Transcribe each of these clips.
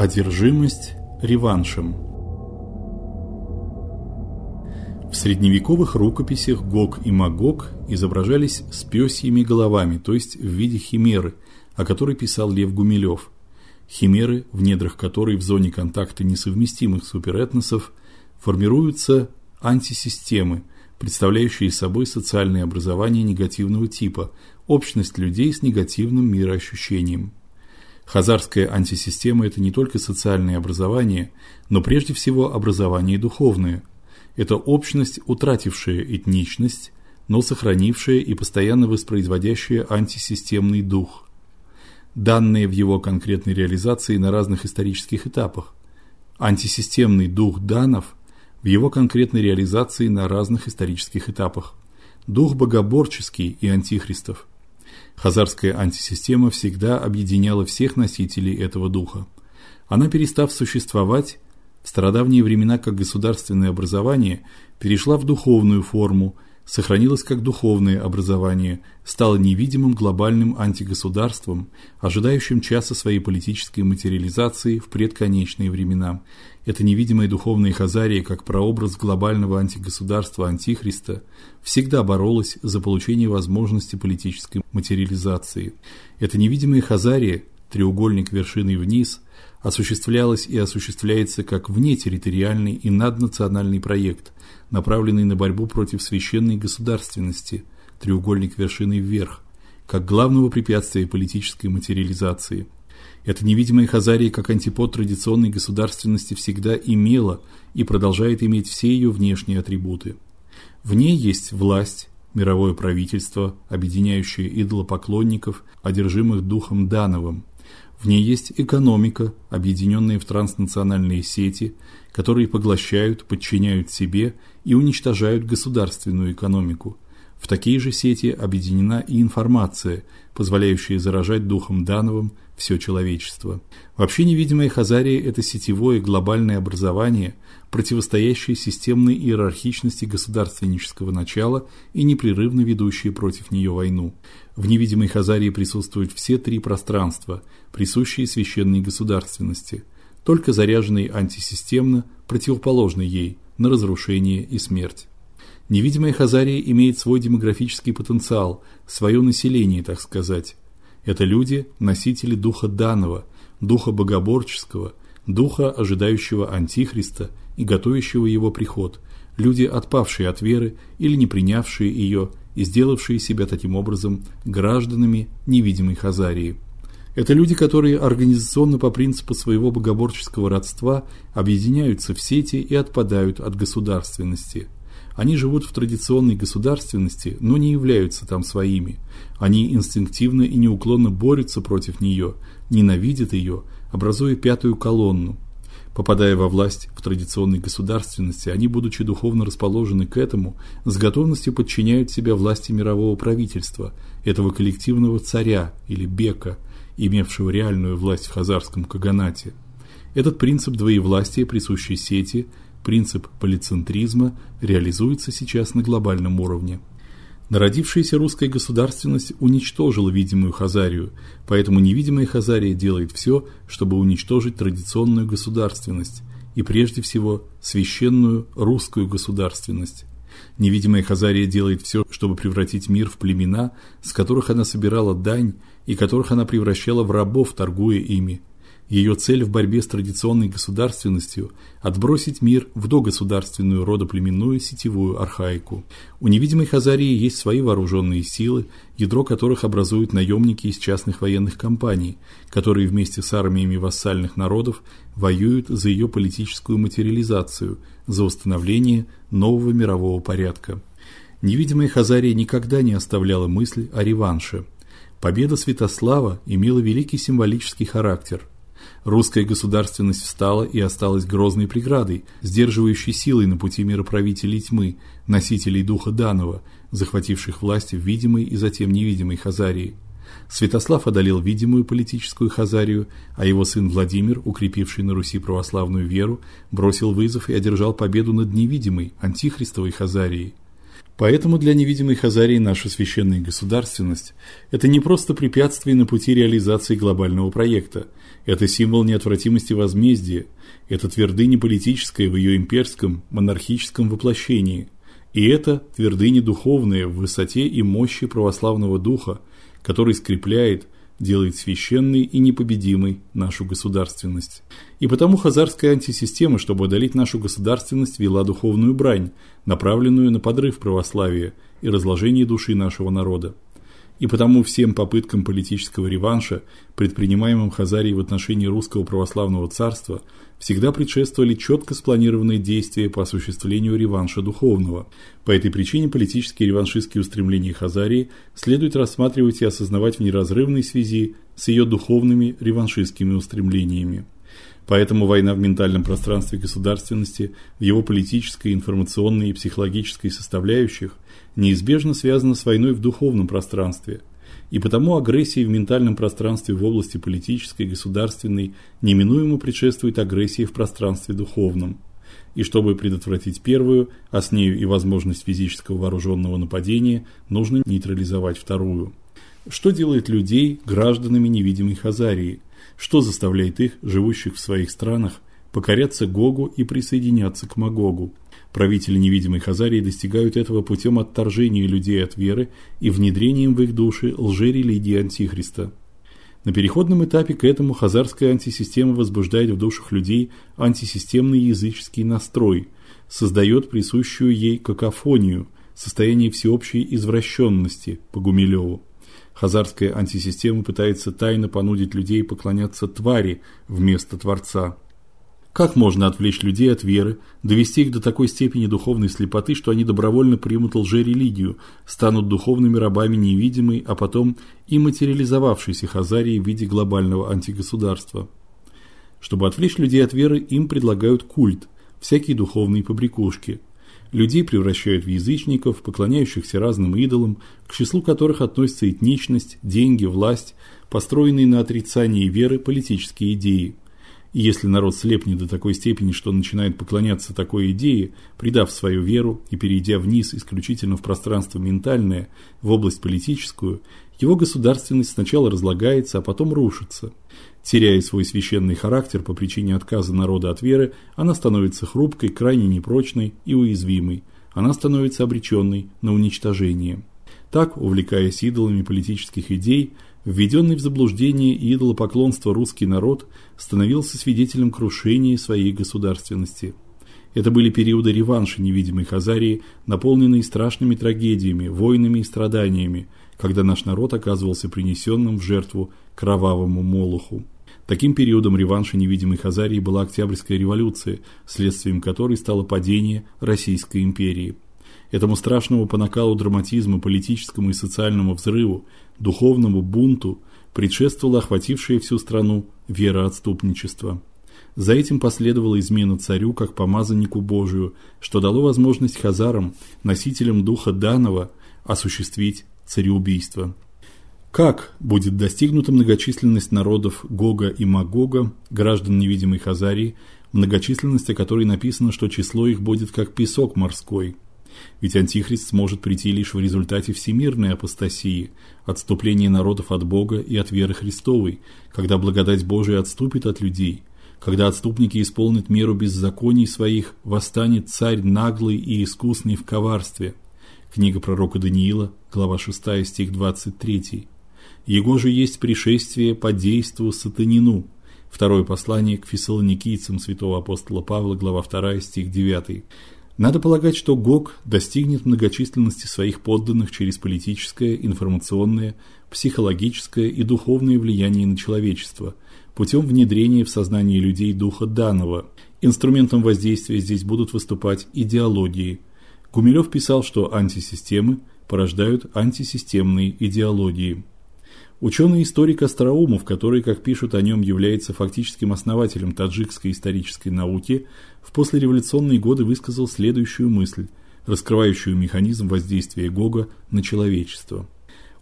Одержимость реваншем. В средневековых рукописях Гог и Магог изображались с пёсьими головами, то есть в виде химеры, о которой писал Лев Гумилев. Химеры, в недрах которой в зоне контакта несовместимых суперэтносов формируются антисистемы, представляющие собой социальное образование негативного типа, общность людей с негативным мироощущением. Хазарская антисистема это не только социальное образование, но прежде всего образование духовное. Это общность, утратившая этничность, но сохранившая и постоянно воспроизводящая антисистемный дух, данные в его конкретной реализации на разных исторических этапах. Антисистемный дух данов в его конкретной реализации на разных исторических этапах. Дух богоборческий и антихристов. Хазарская антисистема всегда объединяла всех носителей этого духа. Она, перестав существовать в стародавние времена как государственное образование, перешла в духовную форму, сохранилась как духовное образование, стала невидимым глобальным антигосударством, ожидающим часа своей политической материализации в предконечные времена. Эта невидимая духовная Хазария, как прообраз глобального антигосударства антихриста, всегда боролась за получение возможности политической материализации. Эта невидимая Хазария, треугольник вершиной вниз, осуществлялась и осуществляется как внетерриториальный и наднациональный проект, направленный на борьбу против священной государственности, треугольник вершиной вверх, как главного препятствия политической материализации. Эта невидимая Хазария как антипод традиционной государственности всегда имела и продолжает иметь все ее внешние атрибуты. В ней есть власть, мировое правительство, объединяющее идолопоклонников, одержимых духом Дановым. В ней есть экономика, объединенная в транснациональные сети, которые поглощают, подчиняют себе и уничтожают государственную экономику. В такие же сети объединена и информация, позволяющая заражать духом Дановым все человечество. Вообще невидимая Хазария это сетевое глобальное образование, противостоящее системной иерархичности государственнического начала и непрерывно ведущее против нее войну. В невидимой Хазарии присутствуют все три пространства, присущие священной государственности, только заряженные антисистемно, противоположны ей на разрушение и смерть. Невидимая Хазария имеет свой демографический потенциал, свое население, так сказать. Это люди, носители духа данного, духа богоборческого, духа, ожидающего антихриста и готовящего его приход, люди, отпавшие от веры или не принявшие ее и сделавшие себя таким образом гражданами невидимой Хазарии. Это люди, которые организационно по принципу своего богоборческого родства объединяются в сети и отпадают от государственности – они живут в традиционной государственности, но не являются там своими. Они инстинктивно и неуклонно борются против нее, ненавидят ее, образуя пятую колонну. Попадая во власть в традиционной государственности, они, будучи духовно расположены к этому, с готовностью подчиняют себя власти мирового правительства, этого коллективного царя или бека, имевшего реальную власть в хазарском каганате. Этот принцип двоевластия, присущий сети, Принцип полицентризма реализуется сейчас на глобальном уровне. Народившаяся русская государственность уничтожила видимую Хазарию, поэтому невидимая Хазария делает все, чтобы уничтожить традиционную государственность и прежде всего священную русскую государственность. Невидимая Хазария делает все, чтобы превратить мир в племена, с которых она собирала дань и которых она превращала в рабов, торгуя ими. Ее цель в борьбе с традиционной государственностью отбросить мир в догосударственную родоплеменную сетевую архаику. У невидимой Хазарии есть свои вооруженные силы, ядро которых образуют наемники из частных военных компаний, которые вместе с армиями вассальных народов воюют за ее политическую материализацию, за установление нового мирового порядка. Невидимая Хазария никогда не оставляла мысль о реванше. Победа Святослава имела великий символический характер. Русская государственность встала и осталась грозной преградой, сдерживающей силой на пути мироправителей тьмы, носителей духа Данова, захвативших власть в видимой и затем невидимой Хазарии. Святослав одолел видимую политическую Хазарию, а его сын Владимир, укрепивший на Руси православную веру, бросил вызов и одержал победу над невидимой антихристовой Хазарией. Поэтому для невидимой Хазарии наша священная государственность это не просто препятствие на пути реализации глобального проекта, Это символ неотвратимости возмездия, это твердыня политическая в ее имперском, монархическом воплощении. И это твердыня духовная в высоте и мощи православного духа, который скрепляет, делает священной и непобедимой нашу государственность. И потому хазарская антисистема, чтобы одолеть нашу государственность, вела духовную брань, направленную на подрыв православия и разложение души нашего народа. И потому всем попыткам политического реванша, предпринимаемым Хазарией в отношении русского православного царства, всегда предшествовали четко спланированные действия по осуществлению реванша духовного. По этой причине политические реваншистские устремления Хазарии следует рассматривать и осознавать в неразрывной связи с ее духовными реваншистскими устремлениями. Поэтому война в ментальном пространстве государственности, в его политической, информационной и психологической составляющих неизбежно связана с войной в духовном пространстве. И потому агрессии в ментальном пространстве в области политической государственной неминуемо предшествует агрессии в пространстве духовном. И чтобы предотвратить первую, а с нею и возможность физического вооруженного нападения, нужно нейтрализовать вторую. Что делает людей гражданами невидимой Хазарии? Что заставляет их, живущих в своих странах, покоряться Гогу и присоединяться к Магогу? Правители невидимой Хазарии достигают этого путем отторжения людей от веры и внедрением в их души лжерелигии антихриста. На переходном этапе к этому хазарская антисистема возбуждает в душах людей антисистемный языческий настрой, создает присущую ей какофонию, состояние всеобщей извращенности по Гумилеву. Хазарская антисистема пытается тайно понудить людей поклоняться твари вместо Творца. Как можно отвлечь людей от веры, довести их до такой степени духовной слепоты, что они добровольно примут лжерелигию, станут духовными рабами невидимой, а потом и материализовавшейся Хазарии в виде глобального антигосударства? Чтобы отвлечь людей от веры, им предлагают культ, всякие духовные побрякушки. Людей превращают в язычников, поклоняющихся разным идолам, к числу которых относятся этничность, деньги, власть, построенные на отрицании веры политические идеи. И если народ слепнет до такой степени, что начинает поклоняться такой идее, предав свою веру и перейдя вниз исключительно в пространство ментальное, в область политическую, его государственность сначала разлагается, а потом рушится. Теряя свой священный характер по причине отказа народа от веры, она становится хрупкой, крайне непрочной и уязвимой. Она становится обреченной на уничтожение. Так, увлекаясь идолами политических идей, Введенный в заблуждение идолопоклонство русский народ становился свидетелем крушения своей государственности. Это были периоды реванша невидимой Хазарии, наполненные страшными трагедиями, войнами и страданиями, когда наш народ оказывался принесенным в жертву кровавому молоху. Таким периодом реванша невидимой Хазарии была Октябрьская революция, следствием которой стало падение Российской империи. Этому страшному по накалу драматизма, политическому и социальному взрыву, духовному бунту предшествовала охватившая всю страну вероотступничество. За этим последовала измена царю как помазаннику Божию, что дало возможность хазарам, носителям духа данного, осуществить цареубийство. Как будет достигнута многочисленность народов Гога и Магога, граждан невидимой Хазарии, многочисленность о которой написано, что число их будет как песок морской – ведь антихрист сможет прийти лишь в результате всемирной апостасии, отступления народов от Бога и от веры Христовой, когда благодать Божия отступит от людей, когда отступники исполнят меру беззаконий своих, восстанет царь наглый и искусный в коварстве. Книга пророка Даниила, глава 6, стих 23. Его же есть пришествие по действу сатанину. Второе послание к фессалоникийцам святого апостола Павла, глава 2, стих 9. Надо полагать, что Гог достигнет многочисленности своих подданных через политическое, информационное, психологическое и духовное влияние на человечество путем внедрения в сознание людей духа данного. Инструментом воздействия здесь будут выступать идеологии. Гумилев писал, что антисистемы порождают антисистемные идеологии. Ученый-историк Остроумов, который, как пишут о нем, является фактическим основателем таджикской исторической науки, в послереволюционные годы высказал следующую мысль, раскрывающую механизм воздействия Гога на человечество.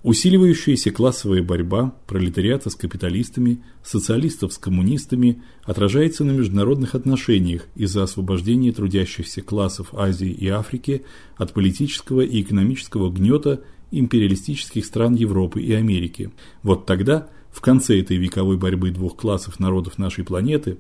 Усиливающаяся классовая борьба пролетариата с капиталистами, социалистов с коммунистами отражается на международных отношениях из-за освобождения трудящихся классов Азии и Африки от политического и экономического гнета империалистических стран Европы и Америки. Вот тогда в конце этой вековой борьбы двух классов народов нашей планеты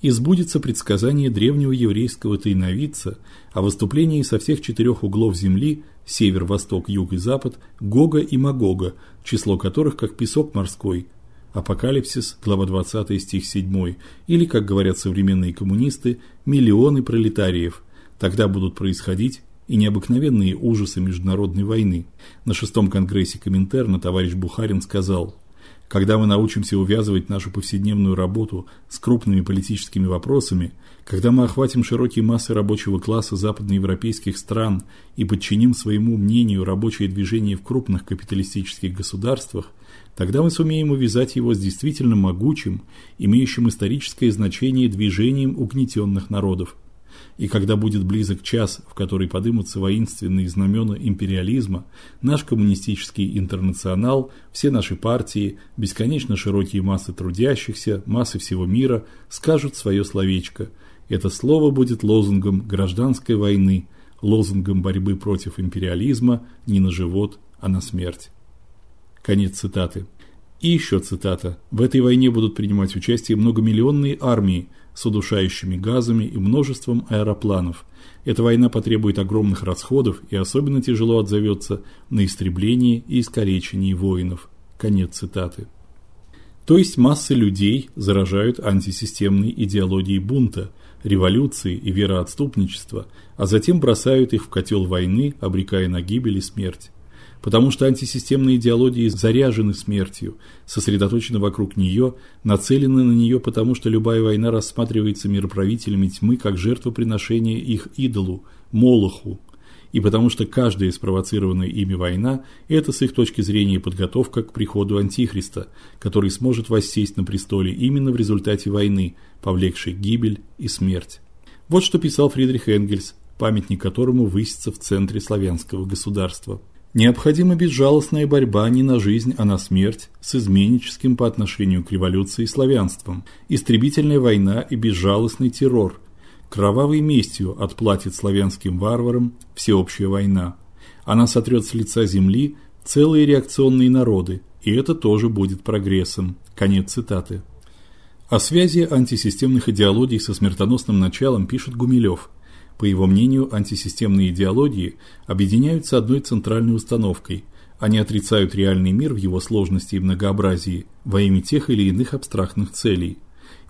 и сбудется предсказание древнего еврейского тайновидца о выступлении со всех четырех углов земли север, восток, юг и запад Гога и Магога, число которых как песок морской. Апокалипсис, глава 20, стих 7, или, как говорят современные коммунисты, миллионы пролетариев. Тогда будут происходить и необыкновенные ужасы международной войны. На шестом конгрессе Коминтерна товарищ Бухарин сказал: когда мы научимся увязывать нашу повседневную работу с крупными политическими вопросами, когда мы охватим широкие массы рабочего класса западноевропейских стран и подчиним своему мнению рабочее движение в крупных капиталистических государствах, тогда мы сумеем увязать его с действительно могучим, имеющим историческое значение движением угнетенных народов и когда будет близок час, в который подымутся воинственные знамена империализма, наш коммунистический интернационал, все наши партии, бесконечно широкие массы трудящихся, массы всего мира скажут свое словечко. Это слово будет лозунгом гражданской войны, лозунгом борьбы против империализма не на живот, а на смерть. Конец цитаты. И еще цитата. В этой войне будут принимать участие многомиллионные армии, с удушающими газами и множеством аэропланов. Эта война потребует огромных расходов и особенно тяжело отзовется на истреблении и искалечении воинов. Конец цитаты. То есть массы людей заражают антисистемной идеологией бунта, революции и вероотступничества, а затем бросают их в котел войны, обрекая на гибель и смерть потому что антисистемные идеологии заряжены смертью, сосредоточены вокруг нее, нацелены на нее, потому что любая война рассматривается мироправителями тьмы как жертвоприношение их идолу Молоху, и потому что каждая спровоцированная ими война это с их точки зрения подготовка к приходу антихриста, который сможет воссесть на престоле именно в результате войны, повлекшей гибель и смерть. Вот что писал Фридрих Энгельс, памятник которому высится в центре славянского государства. Необходима безжалостная борьба не на жизнь, а на смерть с изменническим по отношению к революции славянством, истребительная война и безжалостный террор. Кровавой местью отплатит славянским варварам всеобщая война. Она сотрет с лица земли целые реакционные народы, и это тоже будет прогрессом. Конец цитаты. О связи антисистемных идеологий со смертоносным началом пишет Гумилев – по его мнению, антисистемные идеологии объединяются одной центральной установкой. Они отрицают реальный мир в его сложности и многообразии во имя тех или иных абстрактных целей.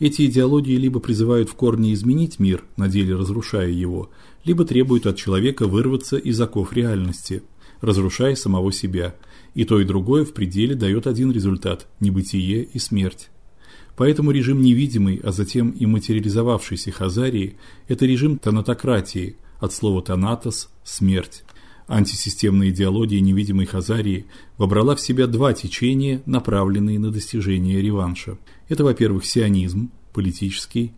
Эти идеологии либо призывают в корне изменить мир, на деле разрушая его, либо требуют от человека вырваться из оков реальности, разрушая самого себя. И то, и другое в пределе дает один результат небытие и смерть. Поэтому режим невидимый, а затем и материализовавшийся Хазарии это режим танатократии, от слова танатос смерть. Антисистемная идеология невидимой Хазарии вобрала в себя два течения, направленные на достижение реванша. Это, во-первых, сионизм, политический,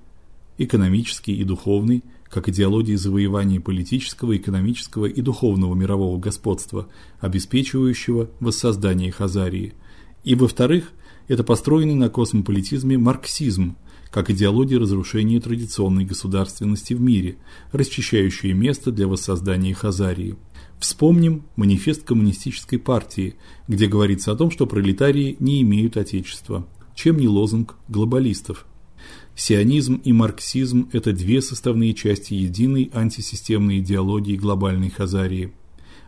экономический и духовный, как идеологии завоевания политического, экономического и духовного мирового господства, обеспечивающего воссоздание Хазарии. И во-вторых, это построенный на космополитизме марксизм, как идеология разрушения традиционной государственности в мире, расчищающая место для воссоздания Хазарии. Вспомним манифест коммунистической партии, где говорится о том, что пролетарии не имеют отечества, чем не лозунг глобалистов. Сионизм и марксизм это две составные части единой антисистемной идеологии глобальной Хазарии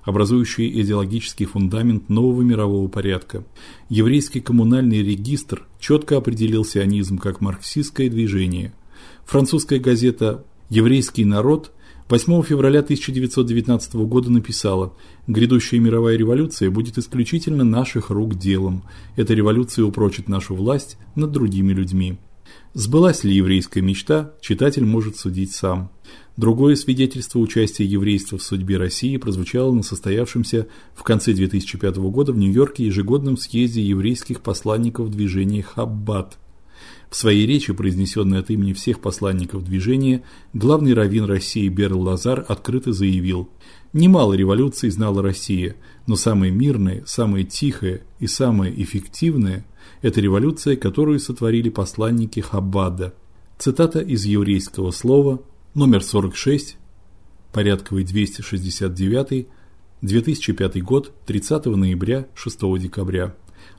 образующие идеологический фундамент нового мирового порядка. Еврейский коммунальный регистр четко определил сионизм как марксистское движение. Французская газета Еврейский народ 8 февраля 1919 года написала: "Грядущая мировая революция будет исключительно наших рук делом. Эта революция упрочит нашу власть над другими людьми". Сбылась ли еврейская мечта, читатель может судить сам. Другое свидетельство участия еврейства в судьбе России прозвучало на состоявшемся в конце 2005 года в Нью-Йорке ежегодном съезде еврейских посланников движения Хаббат. В своей речи, произнесенной от имени всех посланников движения, главный раввин России Берл Лазар открыто заявил: "Немало революций знала Россия, но самая мирная, самая тихая и самая эффективная это революция, которую сотворили посланники Хаббада". Цитата из еврейского слова номер 46, порядковый 269, 2005 год, 30 ноября, 6 декабря.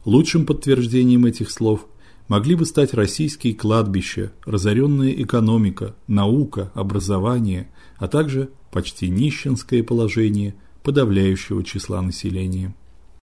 Лучшим подтверждением этих слов могли бы стать российские кладбища, разоренная экономика, наука, образование, а также почти нищенское положение подавляющего числа населения.